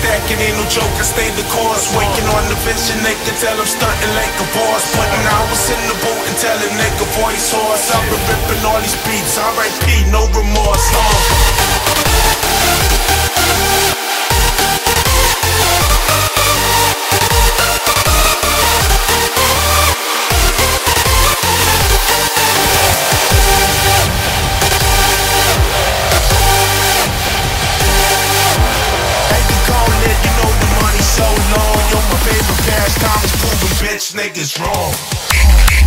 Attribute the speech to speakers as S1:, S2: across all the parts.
S1: stacking, ain't no joke, I stay the course. Waking on the vision, they can tell I'm stunting like a boss. Putting hours in the boat and telling nigga voice horse. I've been ripping all these beats, R.I.P. no remorse. Favorite pastime is proving bitch niggas wrong.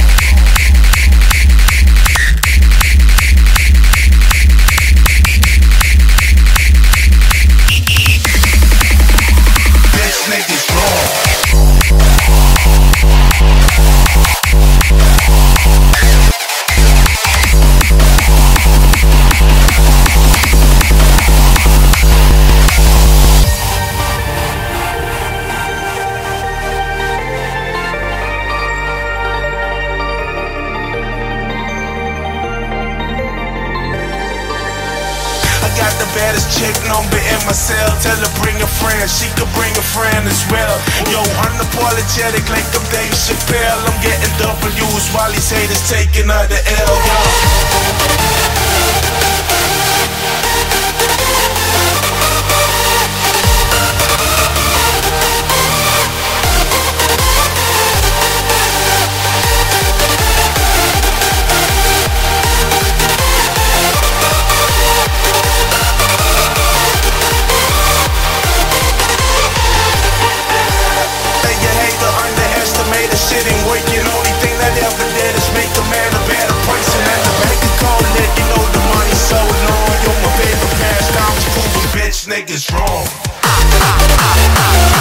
S1: The baddest chick number in my cell. Tell her bring a friend, she could bring a friend as well. Yo, unapologetic like I'm Dave Chappelle. I'm getting W's while these haters taking her to L. Make it strong.